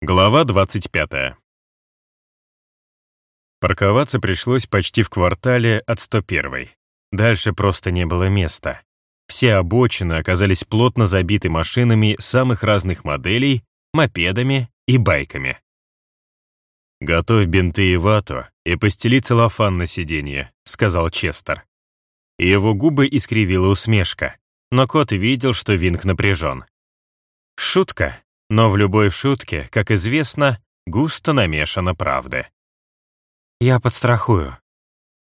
Глава 25. Парковаться пришлось почти в квартале от 101. Дальше просто не было места. Все обочины оказались плотно забиты машинами самых разных моделей, мопедами и байками. «Готовь бинты и вату и постели целлофан на сиденье», — сказал Честер. Его губы искривила усмешка, но кот видел, что Винг напряжен. Шутка, но в любой шутке, как известно, густо намешана правда. «Я подстрахую».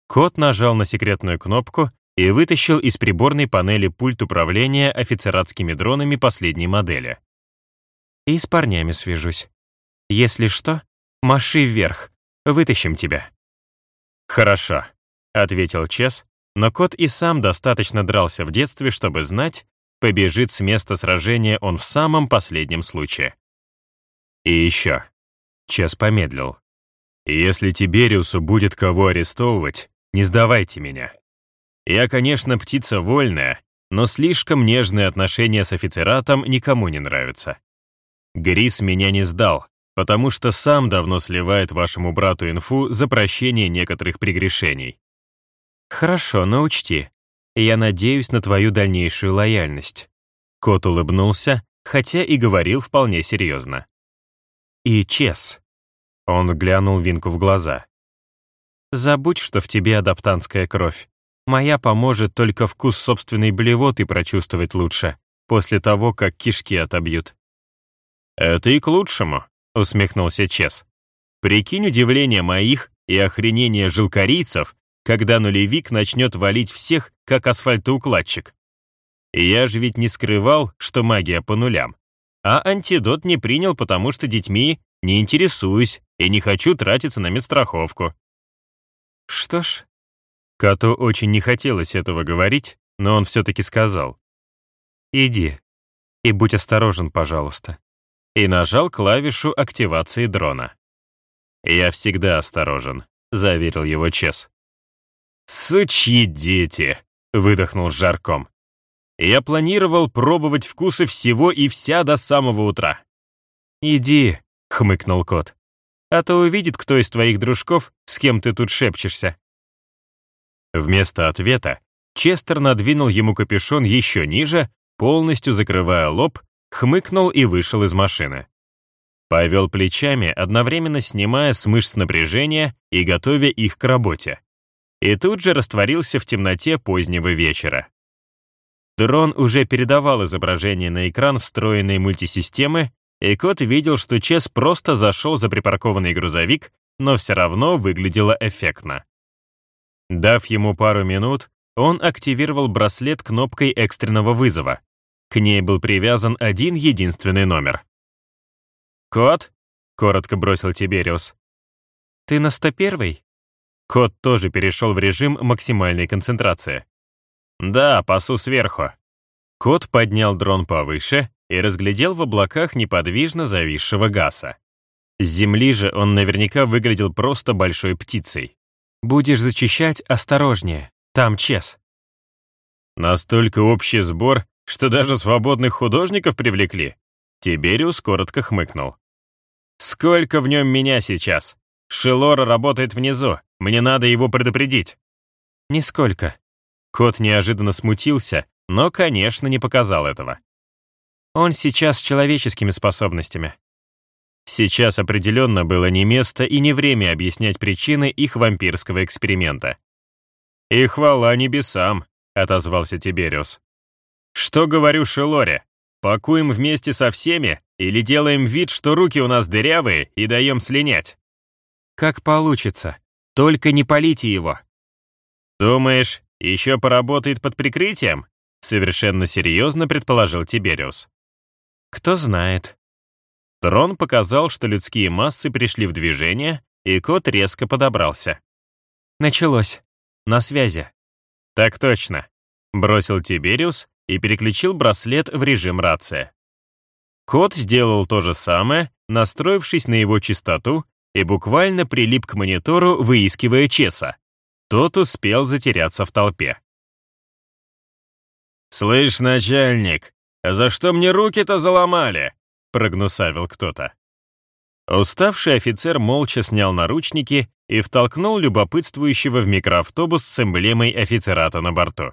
Кот нажал на секретную кнопку и вытащил из приборной панели пульт управления офицератскими дронами последней модели. «И с парнями свяжусь. Если что, маши вверх, вытащим тебя». «Хорошо», — ответил Чес, но кот и сам достаточно дрался в детстве, чтобы знать, побежит с места сражения он в самом последнем случае. И еще. Чес помедлил. «Если Тибериусу будет кого арестовывать, не сдавайте меня. Я, конечно, птица вольная, но слишком нежные отношения с офицератом никому не нравятся. Грис меня не сдал, потому что сам давно сливает вашему брату инфу за прощение некоторых прегрешений. Хорошо, но учти, я надеюсь на твою дальнейшую лояльность. Кот улыбнулся, хотя и говорил вполне серьезно. И Чес. Он глянул Винку в глаза. Забудь, что в тебе адаптантская кровь. Моя поможет только вкус собственной блевоты прочувствовать лучше, после того, как кишки отобьют. «Это и к лучшему», — усмехнулся Чес. «Прикинь удивление моих и охренение жилкорийцев, когда нулевик начнет валить всех, как асфальтоукладчик. Я же ведь не скрывал, что магия по нулям. А антидот не принял, потому что детьми не интересуюсь и не хочу тратиться на медстраховку. Что ж, коту очень не хотелось этого говорить, но он все-таки сказал. «Иди и будь осторожен, пожалуйста». И нажал клавишу активации дрона. «Я всегда осторожен», — заверил его Чес. «Сучьи дети!» — выдохнул жарком. «Я планировал пробовать вкусы всего и вся до самого утра». «Иди», — хмыкнул кот. «А то увидит кто из твоих дружков, с кем ты тут шепчешься». Вместо ответа Честер надвинул ему капюшон еще ниже, полностью закрывая лоб, хмыкнул и вышел из машины. Повел плечами, одновременно снимая с мышц напряжения и готовя их к работе и тут же растворился в темноте позднего вечера. Дрон уже передавал изображение на экран встроенной мультисистемы, и кот видел, что Чес просто зашел за припаркованный грузовик, но все равно выглядело эффектно. Дав ему пару минут, он активировал браслет кнопкой экстренного вызова. К ней был привязан один единственный номер. «Кот?» — коротко бросил Тибериус. «Ты на 101-й?» Кот тоже перешел в режим максимальной концентрации. «Да, пасу сверху». Кот поднял дрон повыше и разглядел в облаках неподвижно зависшего Гаса. С земли же он наверняка выглядел просто большой птицей. «Будешь зачищать осторожнее, там Чес». Настолько общий сбор, что даже свободных художников привлекли. Тибериус коротко хмыкнул. «Сколько в нем меня сейчас? Шелора работает внизу, мне надо его предупредить». «Нисколько». Кот неожиданно смутился, но, конечно, не показал этого. Он сейчас с человеческими способностями. Сейчас определенно было не место и не время объяснять причины их вампирского эксперимента. «И хвала небесам», — отозвался Тибериус. «Что говорю Шелоре? Пакуем вместе со всеми или делаем вид, что руки у нас дырявые и даем слинять?» «Как получится», только не полите его. Думаешь, еще поработает под прикрытием? Совершенно серьезно предположил Тибериус. Кто знает. Трон показал, что людские массы пришли в движение, и кот резко подобрался. Началось. На связи. Так точно. Бросил Тибериус и переключил браслет в режим рация. Кот сделал то же самое, настроившись на его частоту и буквально прилип к монитору, выискивая Чеса. Тот успел затеряться в толпе. «Слышь, начальник, а за что мне руки-то заломали?» — прогнусавил кто-то. Уставший офицер молча снял наручники и втолкнул любопытствующего в микроавтобус с эмблемой офицерата на борту.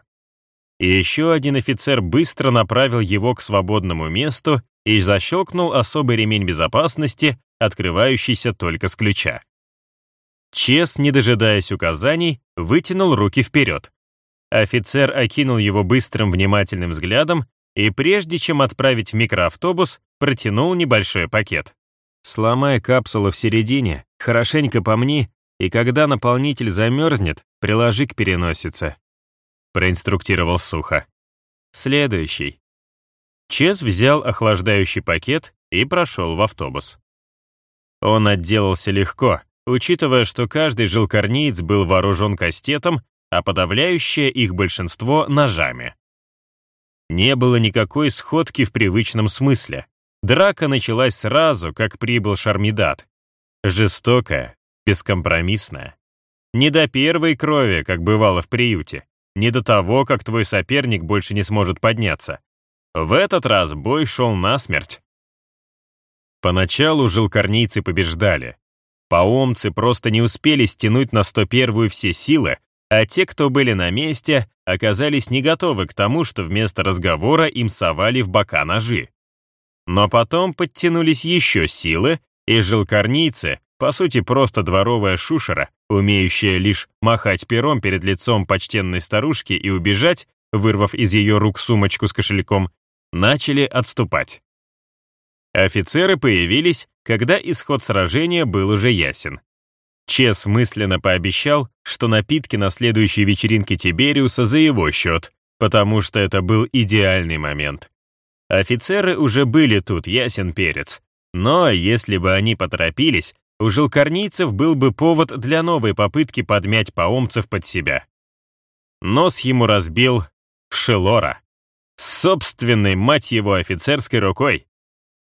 И еще один офицер быстро направил его к свободному месту и защелкнул особый ремень безопасности, открывающийся только с ключа. Чес, не дожидаясь указаний, вытянул руки вперед. Офицер окинул его быстрым внимательным взглядом и, прежде чем отправить в микроавтобус, протянул небольшой пакет. Сломай капсулу в середине, хорошенько помни, и когда наполнитель замерзнет, приложи к переносице. Проинструктировал сухо. Следующий. Чез взял охлаждающий пакет и прошел в автобус. Он отделался легко, учитывая, что каждый жилкорниец был вооружен кастетом, а подавляющее их большинство — ножами. Не было никакой сходки в привычном смысле. Драка началась сразу, как прибыл Шармидат. Жестокая, бескомпромиссная. Не до первой крови, как бывало в приюте. Не до того, как твой соперник больше не сможет подняться. В этот раз бой шел насмерть. Поначалу жилкорнийцы побеждали. Паомцы просто не успели стянуть на 101-ю все силы, а те, кто были на месте, оказались не готовы к тому, что вместо разговора им совали в бока ножи. Но потом подтянулись еще силы, и жилкорнийцы, по сути просто дворовая шушера, умеющая лишь махать пером перед лицом почтенной старушки и убежать, вырвав из ее рук сумочку с кошельком, начали отступать. Офицеры появились, когда исход сражения был уже ясен. Чес мысленно пообещал, что напитки на следующей вечеринке Тибериуса за его счет, потому что это был идеальный момент. Офицеры уже были тут, ясен перец. Но если бы они поторопились, у жилкорнийцев был бы повод для новой попытки подмять паомцев под себя. Нос ему разбил Шелора. Собственной, мать его, офицерской рукой.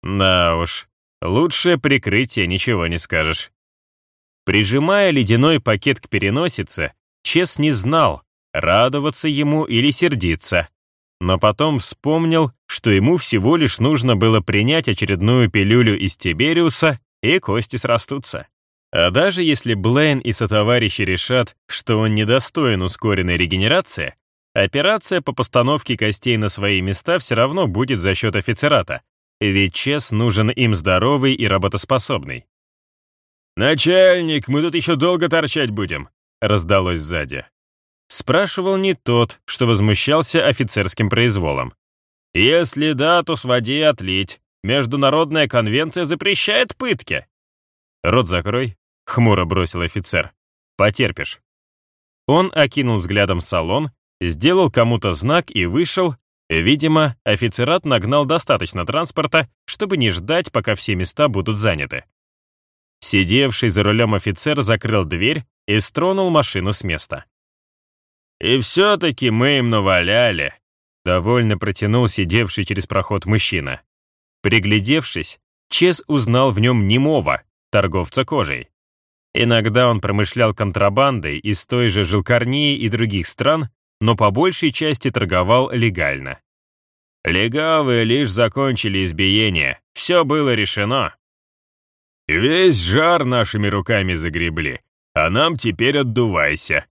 Да уж, лучшее прикрытие, ничего не скажешь. Прижимая ледяной пакет к переносице, Чес не знал, радоваться ему или сердиться но потом вспомнил, что ему всего лишь нужно было принять очередную пилюлю из Тибериуса, и кости срастутся. А даже если Блейн и сотоварищи решат, что он недостоин ускоренной регенерации, операция по постановке костей на свои места все равно будет за счет офицерата, ведь Чес нужен им здоровый и работоспособный. «Начальник, мы тут еще долго торчать будем», — раздалось сзади. Спрашивал не тот, что возмущался офицерским произволом. «Если да, то своди отлить. Международная конвенция запрещает пытки». «Рот закрой», — хмуро бросил офицер. «Потерпишь». Он окинул взглядом салон, сделал кому-то знак и вышел. Видимо, офицерат нагнал достаточно транспорта, чтобы не ждать, пока все места будут заняты. Сидевший за рулем офицер закрыл дверь и стронул машину с места. «И все-таки мы им наваляли», — довольно протянул сидевший через проход мужчина. Приглядевшись, Чес узнал в нем немого, торговца кожей. Иногда он промышлял контрабандой из той же Жилкарнии и других стран, но по большей части торговал легально. Легавые лишь закончили избиение, все было решено. «Весь жар нашими руками загребли, а нам теперь отдувайся»,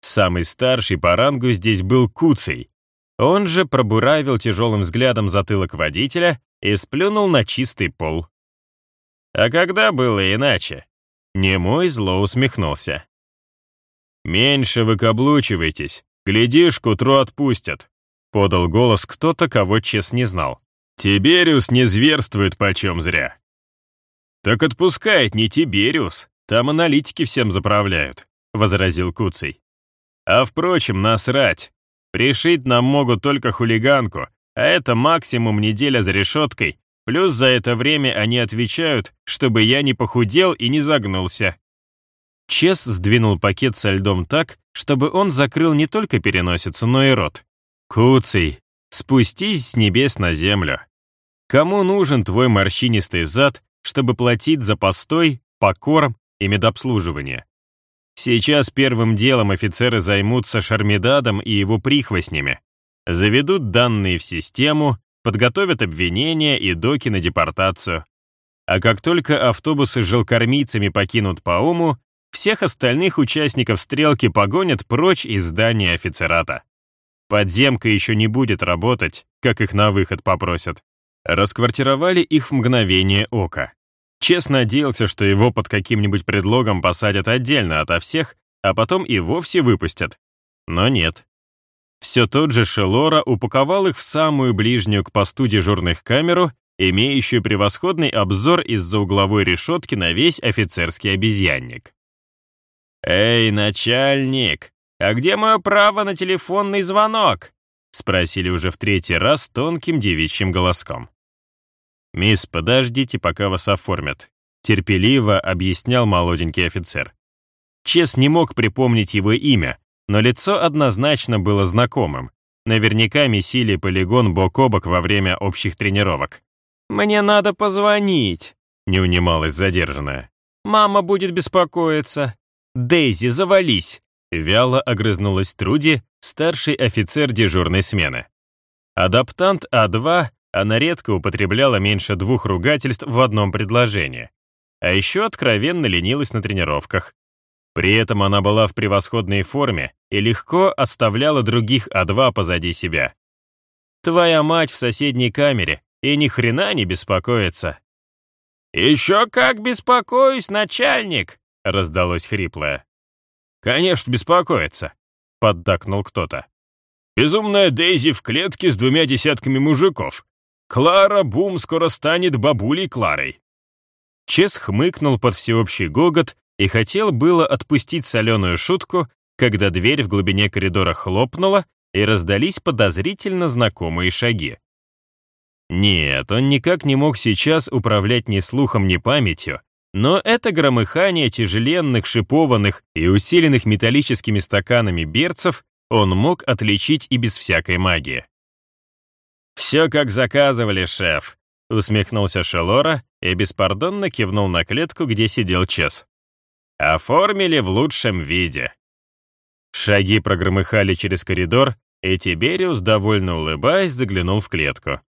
Самый старший по рангу здесь был Куцей. Он же пробуравил тяжелым взглядом затылок водителя и сплюнул на чистый пол. А когда было иначе? Немой зло усмехнулся. «Меньше выкаблучивайтесь, глядишь, к утру отпустят», — подал голос кто-то, кого Чес не знал. «Тибериус не зверствует почем зря». «Так отпускает не Тибериус, там аналитики всем заправляют», — возразил Куций. А впрочем, насрать. Пришить нам могут только хулиганку, а это максимум неделя за решеткой, плюс за это время они отвечают, чтобы я не похудел и не загнулся. Чес сдвинул пакет со льдом так, чтобы он закрыл не только переносицу, но и рот. «Куций, спустись с небес на землю. Кому нужен твой морщинистый зад, чтобы платить за постой, покорм и медобслуживание? Сейчас первым делом офицеры займутся Шармидадом и его прихвостнями, заведут данные в систему, подготовят обвинения и доки на депортацию. А как только автобусы с жилкормийцами покинут Пауму, всех остальных участников стрелки погонят прочь из здания офицерата. Подземка еще не будет работать, как их на выход попросят. Расквартировали их в мгновение ока. Честно надеялся, что его под каким-нибудь предлогом посадят отдельно ото всех, а потом и вовсе выпустят. Но нет. Все тот же Шелора упаковал их в самую ближнюю к посту дежурных камеру, имеющую превосходный обзор из-за угловой решетки на весь офицерский обезьянник. «Эй, начальник, а где мое право на телефонный звонок?» спросили уже в третий раз тонким девичьим голоском. «Мисс, подождите, пока вас оформят», терпеливо объяснял молоденький офицер. Чес не мог припомнить его имя, но лицо однозначно было знакомым. Наверняка месили полигон бок о бок во время общих тренировок. «Мне надо позвонить», — не унималась задержанная. «Мама будет беспокоиться». «Дейзи, завались!» — вяло огрызнулась Труди, старший офицер дежурной смены. Адаптант А2 она редко употребляла меньше двух ругательств в одном предложении. А еще откровенно ленилась на тренировках. При этом она была в превосходной форме и легко оставляла других А2 позади себя. «Твоя мать в соседней камере и ни хрена не беспокоится». «Еще как беспокоюсь, начальник!» Раздалось хриплое. «Конечно, беспокоится», — поддакнул кто-то. «Безумная Дейзи в клетке с двумя десятками мужиков. Клара Бум скоро станет бабулей Кларой». Чес хмыкнул под всеобщий гогот и хотел было отпустить соленую шутку, когда дверь в глубине коридора хлопнула, и раздались подозрительно знакомые шаги. Нет, он никак не мог сейчас управлять ни слухом, ни памятью, но это громыхание тяжеленных, шипованных и усиленных металлическими стаканами берцев он мог отличить и без всякой магии. «Все как заказывали, шеф», — усмехнулся Шелора и беспардонно кивнул на клетку, где сидел Чес. «Оформили в лучшем виде». Шаги прогромыхали через коридор, и Тибериус, довольно улыбаясь, заглянул в клетку.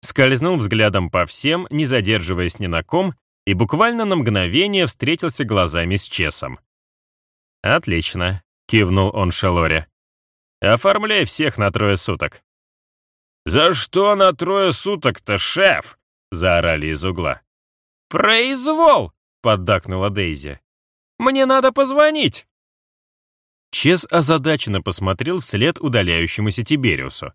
Скользнул взглядом по всем, не задерживаясь ни на ком, и буквально на мгновение встретился глазами с Чесом. «Отлично», — кивнул он Шалоре. «Оформляй всех на трое суток». «За что на трое суток-то, шеф?» — заорали из угла. «Произвол!» — поддакнула Дейзи. «Мне надо позвонить!» Чес озадаченно посмотрел вслед удаляющемуся Тибериусу.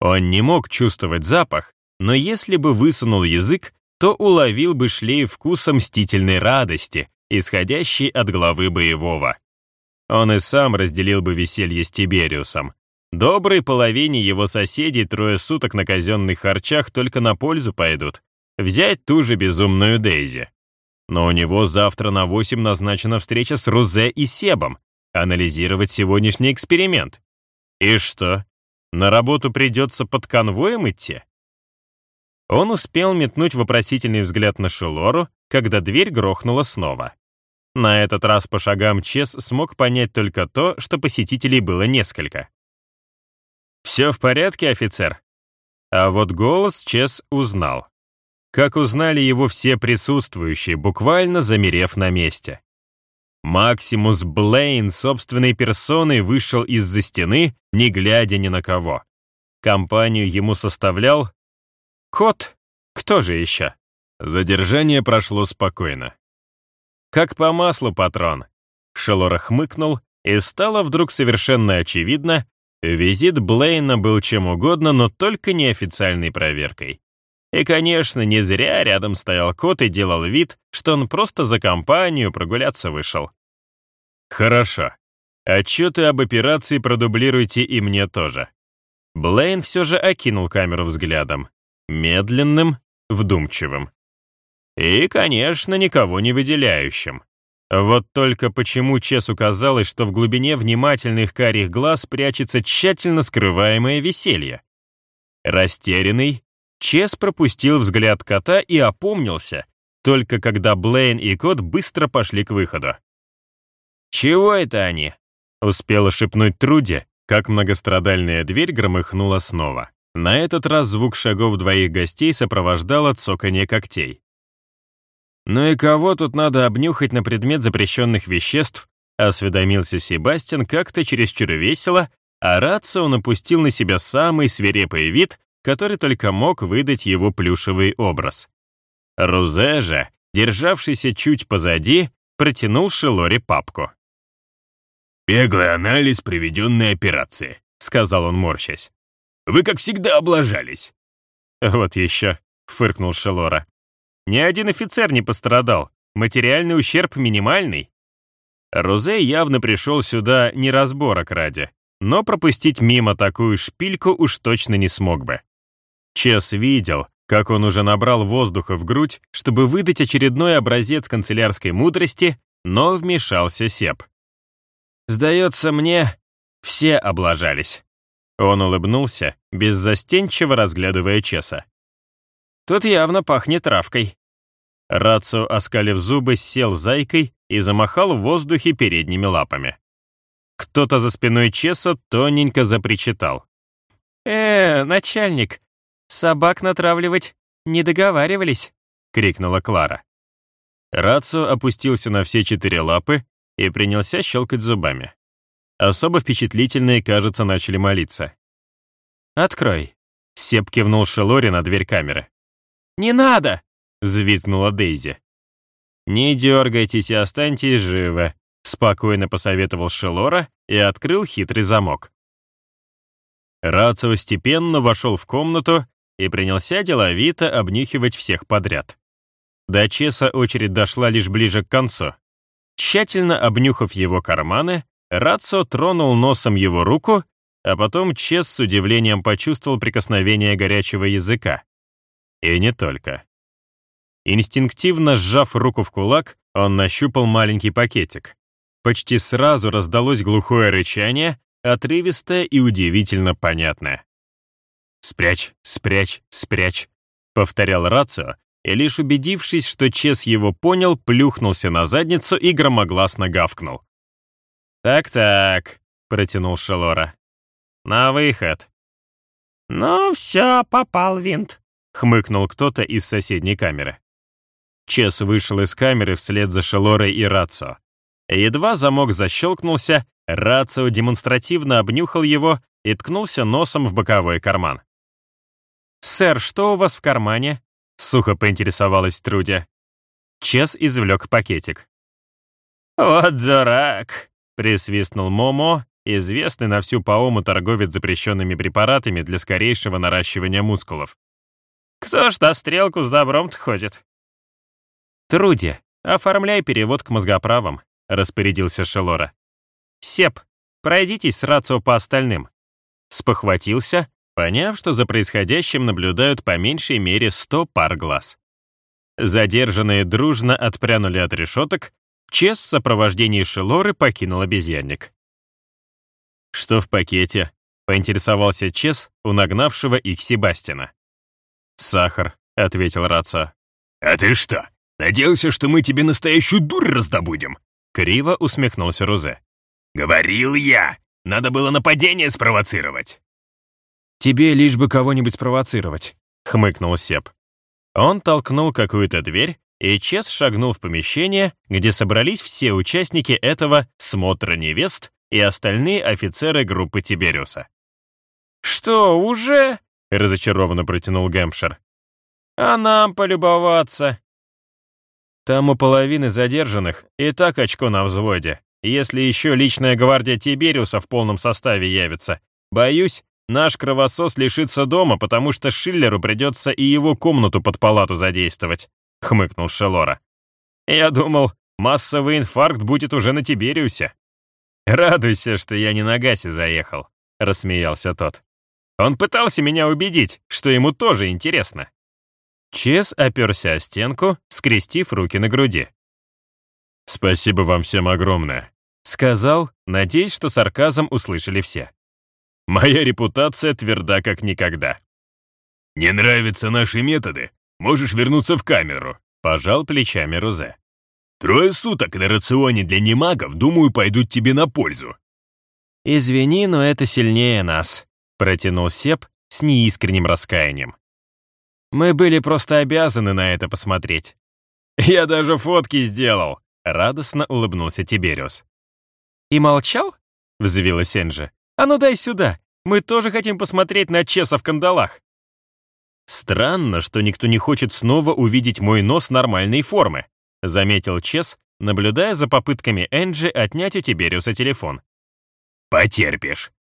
Он не мог чувствовать запах, но если бы высунул язык, то уловил бы шлейф вкуса мстительной радости, исходящей от главы боевого. Он и сам разделил бы веселье с Тибериусом. Доброй половине его соседей трое суток на казенных харчах только на пользу пойдут. Взять ту же безумную Дейзи. Но у него завтра на 8 назначена встреча с Рузе и Себом, анализировать сегодняшний эксперимент. И что, на работу придется под конвоем идти? Он успел метнуть вопросительный взгляд на Шелору, когда дверь грохнула снова. На этот раз по шагам Чес смог понять только то, что посетителей было несколько. «Все в порядке, офицер?» А вот голос Чес узнал. Как узнали его все присутствующие, буквально замерев на месте. Максимус Блейн собственной персоной вышел из-за стены, не глядя ни на кого. Компанию ему составлял Кот? Кто же еще? Задержание прошло спокойно. Как по маслу, патрон. Шелора хмыкнул, и стало вдруг совершенно очевидно, визит Блейна был чем угодно, но только не официальной проверкой. И, конечно, не зря рядом стоял кот и делал вид, что он просто за компанию прогуляться вышел. Хорошо. Отчеты об операции продублируйте и мне тоже. Блейн все же окинул камеру взглядом медленным, вдумчивым. И, конечно, никого не выделяющим. Вот только почему Чесу казалось, что в глубине внимательных карих глаз прячется тщательно скрываемое веселье. Растерянный, Чес пропустил взгляд кота и опомнился, только когда Блейн и кот быстро пошли к выходу. «Чего это они?» — успела шепнуть Труди, как многострадальная дверь громыхнула снова. На этот раз звук шагов двоих гостей сопровождало цоканье когтей. «Ну и кого тут надо обнюхать на предмет запрещенных веществ?» осведомился Себастьян как-то чересчур весело, а Рацио напустил на себя самый свирепый вид, который только мог выдать его плюшевый образ. Рузе же, державшийся чуть позади, протянул Шелоре папку. «Беглый анализ проведенной операции», — сказал он, морщась. «Вы, как всегда, облажались». «Вот еще», — фыркнул Шелора. «Ни один офицер не пострадал. Материальный ущерб минимальный». Розе явно пришел сюда не разборок ради, но пропустить мимо такую шпильку уж точно не смог бы. Чес видел, как он уже набрал воздуха в грудь, чтобы выдать очередной образец канцелярской мудрости, но вмешался Сеп. «Сдается мне, все облажались». Он улыбнулся, беззастенчиво разглядывая Чеса. «Тут явно пахнет травкой». Рацио, оскалив зубы, сел зайкой и замахал в воздухе передними лапами. Кто-то за спиной Чеса тоненько запричитал. «Э, начальник, «Собак натравливать не договаривались», — крикнула Клара. Рацио опустился на все четыре лапы и принялся щелкать зубами. Особо впечатлительные, кажется, начали молиться. «Открой», — Сеп кивнул Шелори на дверь камеры. «Не надо!» — взвизгнула Дейзи. «Не дергайтесь и останьтесь живы», — спокойно посоветовал Шелора и открыл хитрый замок. Рацио степенно вошел в комнату и принялся деловито обнюхивать всех подряд. До Чеса очередь дошла лишь ближе к концу. Тщательно обнюхав его карманы, Рацо тронул носом его руку, а потом Чес с удивлением почувствовал прикосновение горячего языка. И не только. Инстинктивно сжав руку в кулак, он нащупал маленький пакетик. Почти сразу раздалось глухое рычание, отрывистое и удивительно понятное. «Спрячь, спрячь, спрячь», — повторял Рацио, и лишь убедившись, что Чес его понял, плюхнулся на задницу и громогласно гавкнул. «Так-так», — протянул Шелора. «На выход». «Ну все, попал винт», — хмыкнул кто-то из соседней камеры. Чес вышел из камеры вслед за Шелорой и Рацио. Едва замок защелкнулся, Рацио демонстративно обнюхал его и ткнулся носом в боковой карман. «Сэр, что у вас в кармане?» — сухо поинтересовалась Труди. Чес извлек пакетик. «Вот дурак!» — присвистнул Момо, известный на всю Паому торговец запрещенными препаратами для скорейшего наращивания мускулов. «Кто ж на стрелку с добром-то ходит?» «Труди, оформляй перевод к мозгоправам», — распорядился Шелора. «Сеп, пройдитесь с рацио по остальным». Спохватился, поняв, что за происходящим наблюдают по меньшей мере 100 пар глаз. Задержанные дружно отпрянули от решеток, Чес в сопровождении Шелоры покинул обезьянник. «Что в пакете?» — поинтересовался Чес у нагнавшего их Себастина. «Сахар», — ответил Раца. «А ты что, надеялся, что мы тебе настоящую дурь раздобудем?» Криво усмехнулся Рузе. «Говорил я! Надо было нападение спровоцировать!» «Тебе лишь бы кого-нибудь спровоцировать», — хмыкнул Сеп. Он толкнул какую-то дверь, и Чес шагнул в помещение, где собрались все участники этого «смотра невест» и остальные офицеры группы Тибериуса. «Что, уже?» — разочарованно протянул Гэмпшир. «А нам полюбоваться?» Там у половины задержанных и так очко на взводе. Если еще личная гвардия Тибериуса в полном составе явится, боюсь, Наш кровосос лишится дома, потому что Шиллеру придется и его комнату под палату задействовать», — хмыкнул Шелора. «Я думал, массовый инфаркт будет уже на Тибериусе». «Радуйся, что я не на Гасе заехал», — рассмеялся тот. «Он пытался меня убедить, что ему тоже интересно». Чес оперся о стенку, скрестив руки на груди. «Спасибо вам всем огромное», — сказал, надеясь, что сарказм услышали все. Моя репутация тверда как никогда. «Не нравятся наши методы? Можешь вернуться в камеру», — пожал плечами Рузе. «Трое суток на рационе для немагов, думаю, пойдут тебе на пользу». «Извини, но это сильнее нас», — протянул Сеп с неискренним раскаянием. «Мы были просто обязаны на это посмотреть». «Я даже фотки сделал!» — радостно улыбнулся Тибериус. «И молчал?» — взвилась Энджи. «А ну дай сюда! Мы тоже хотим посмотреть на Чеса в кандалах!» «Странно, что никто не хочет снова увидеть мой нос нормальной формы», заметил Чес, наблюдая за попытками Энджи отнять у Тибериуса телефон. «Потерпишь».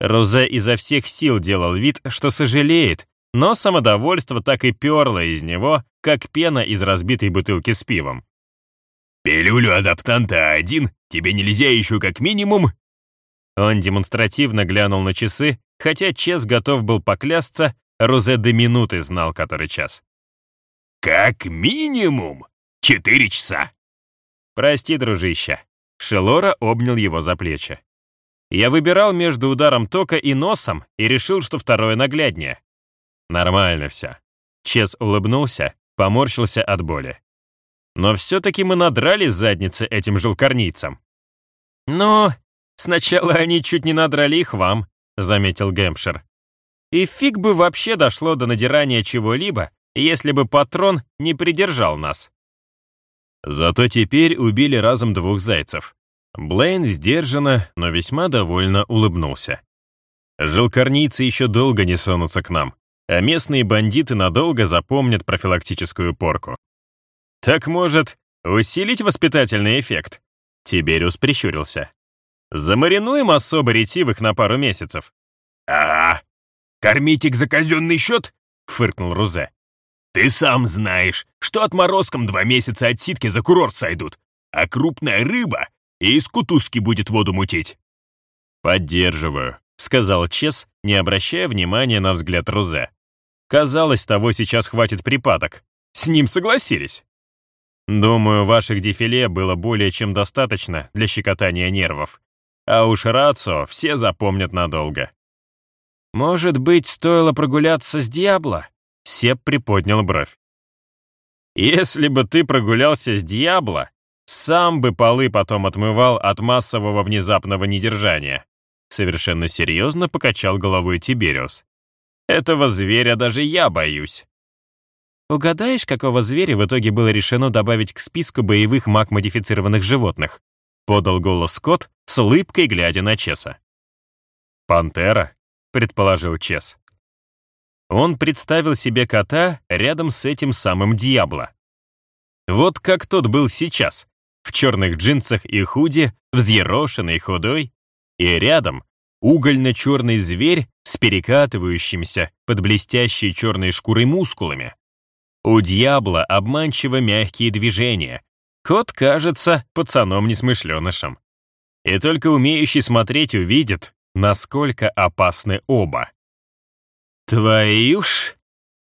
Розе изо всех сил делал вид, что сожалеет, но самодовольство так и перло из него, как пена из разбитой бутылки с пивом. «Пилюлю адаптанта один, тебе нельзя еще как минимум...» Он демонстративно глянул на часы, хотя Чес готов был поклясться, Розе до минуты знал, который час. «Как минимум четыре часа!» «Прости, дружище». Шелора обнял его за плечи. Я выбирал между ударом тока и носом и решил, что второе нагляднее. Нормально все. Чес улыбнулся, поморщился от боли. Но все-таки мы надрали задницы этим жилкорнийцам. «Ну, сначала они чуть не надрали их вам», — заметил Гэмпшир. «И фиг бы вообще дошло до надирания чего-либо, если бы патрон не придержал нас». Зато теперь убили разом двух зайцев. Блейн сдержанно, но весьма довольно улыбнулся. Жилкорнийцы еще долго не сунутся к нам, а местные бандиты надолго запомнят профилактическую порку. «Так, может, усилить воспитательный эффект?» Тибериус прищурился. «Замаринуем особо ретивых на пару месяцев». «А, кормить их за казенный счет?» — фыркнул Рузе. «Ты сам знаешь, что отморозком два месяца от ситки за курорт сойдут, а крупная рыба и из кутузки будет воду мутить». «Поддерживаю», — сказал Чес, не обращая внимания на взгляд Рузе. Казалось, того сейчас хватит припадок. С ним согласились. Думаю, ваших дефиле было более чем достаточно для щекотания нервов. А уж Рацо все запомнят надолго. Может быть, стоило прогуляться с Диабло? Сеп приподнял бровь. Если бы ты прогулялся с Диабло, сам бы полы потом отмывал от массового внезапного недержания. Совершенно серьезно покачал головой Тибериус. Этого зверя даже я боюсь. Угадаешь, какого зверя в итоге было решено добавить к списку боевых маг-модифицированных животных? Подал голос Скотт с улыбкой, глядя на Чеса. «Пантера», — предположил Чес. Он представил себе кота рядом с этим самым Диабло. Вот как тот был сейчас, в черных джинсах и худи, взъерошенный, худой, и рядом угольно-черный зверь с перекатывающимися под блестящей черной шкурой мускулами. У дьявола обманчиво мягкие движения. Кот кажется пацаном-несмышленышем. И только умеющий смотреть увидит, насколько опасны оба. Твою ж!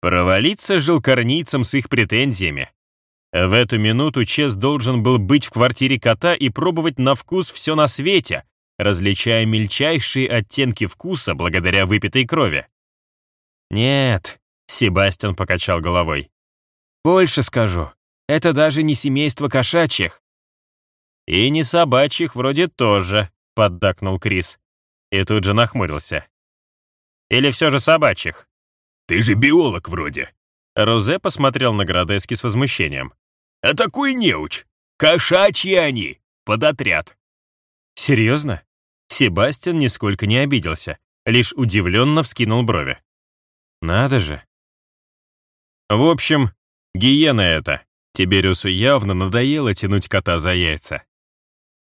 Провалиться жилкорнийцам с их претензиями. В эту минуту Чес должен был быть в квартире кота и пробовать на вкус все на свете, различая мельчайшие оттенки вкуса благодаря выпитой крови. «Нет», — Себастьян покачал головой. «Больше скажу, это даже не семейство кошачьих». «И не собачьих вроде тоже», — поддакнул Крис. И тут же нахмурился. «Или все же собачьих?» «Ты же биолог вроде». Розе посмотрел на Градески с возмущением. «А такой неуч! Кошачьи они! Под отряд!» «Серьезно?» Себастьян нисколько не обиделся, лишь удивленно вскинул брови. «Надо же!» В общем, гиена это. Тибериусу явно надоело тянуть кота за яйца.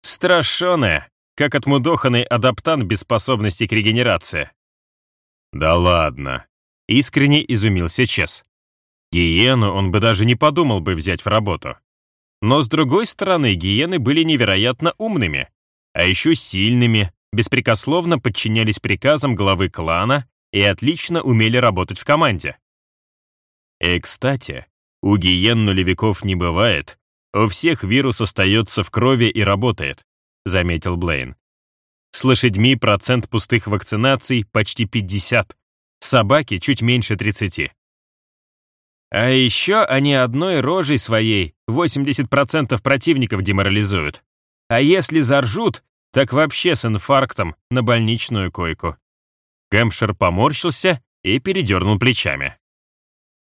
Страшёная, как отмудоханный адаптант без способности к регенерации. «Да ладно!» — искренне изумился Чес. Гиену он бы даже не подумал бы взять в работу. Но с другой стороны, гиены были невероятно умными а еще сильными, беспрекословно подчинялись приказам главы клана и отлично умели работать в команде. И, кстати, у гиен нулевиков не бывает, у всех вирус остается в крови и работает, заметил Блейн. С лошадьми процент пустых вакцинаций почти 50, собаки чуть меньше 30. А еще они одной рожей своей 80% противников деморализуют. А если заржут, так вообще с инфарктом на больничную койку. Кэмпшир поморщился и передернул плечами.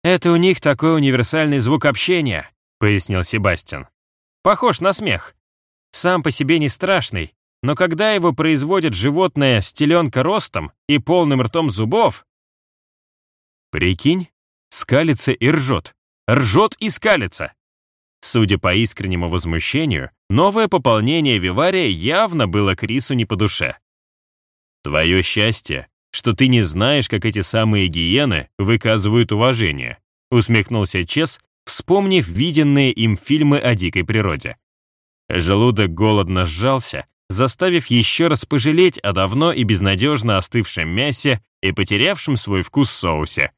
Это у них такой универсальный звук общения. — пояснил Себастьян. «Похож на смех. Сам по себе не страшный, но когда его производит животное с теленка ростом и полным ртом зубов... Прикинь, скалится и ржет. Ржет и скалится. Судя по искреннему возмущению, новое пополнение Вивария явно было Крису не по душе. Твое счастье, что ты не знаешь, как эти самые гиены выказывают уважение, усмехнулся Чес, вспомнив виденные им фильмы о дикой природе. Желудок голодно сжался, заставив еще раз пожалеть о давно и безнадежно остывшем мясе и потерявшем свой вкус соусе.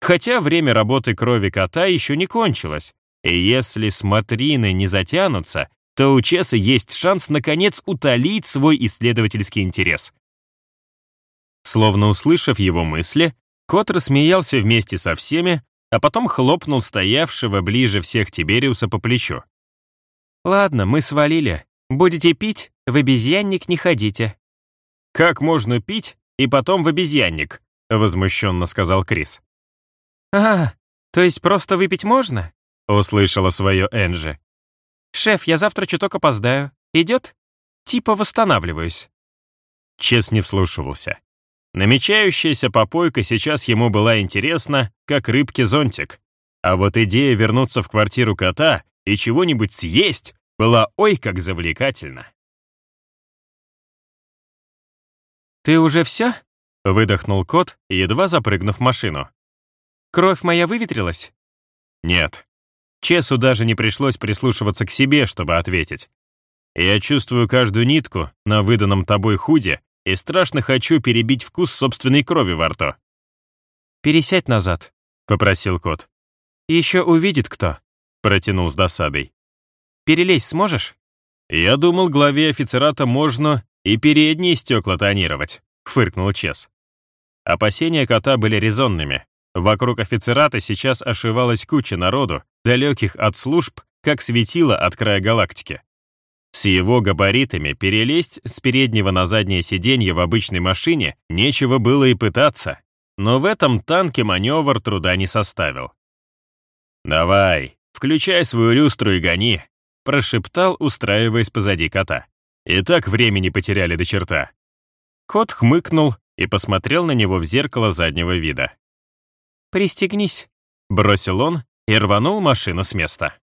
Хотя время работы крови кота еще не кончилось, и если смотрины не затянутся, то у Чеса есть шанс наконец утолить свой исследовательский интерес. Словно услышав его мысли, кот рассмеялся вместе со всеми, а потом хлопнул стоявшего ближе всех Тибериуса по плечу. «Ладно, мы свалили. Будете пить, в обезьянник не ходите». «Как можно пить и потом в обезьянник?» — возмущенно сказал Крис. «А, то есть просто выпить можно?» — услышала свое Энджи. «Шеф, я завтра чуток опоздаю. Идет? Типа восстанавливаюсь». Чес не вслушивался. Намечающаяся попойка сейчас ему была интересна, как рыбке-зонтик. А вот идея вернуться в квартиру кота и чего-нибудь съесть была ой как завлекательна. «Ты уже все?» — выдохнул кот, едва запрыгнув в машину. «Кровь моя выветрилась?» «Нет», Чесу даже не пришлось прислушиваться к себе, чтобы ответить. Я чувствую каждую нитку на выданном тобой худе и страшно хочу перебить вкус собственной крови во рту. «Пересядь назад», — попросил кот. «Еще увидит кто», — протянул с досадой. «Перелезть сможешь?» «Я думал, главе офицерата можно и передние стекла тонировать», — фыркнул Чес. Опасения кота были резонными. Вокруг офицерата сейчас ошивалась куча народу, далеких от служб, как светило от края галактики. С его габаритами перелезть с переднего на заднее сиденье в обычной машине нечего было и пытаться, но в этом танке маневр труда не составил. «Давай, включай свою люстру и гони», — прошептал, устраиваясь позади кота. И так времени потеряли до черта. Кот хмыкнул и посмотрел на него в зеркало заднего вида. «Пристегнись», — бросил он и рванул машину с места.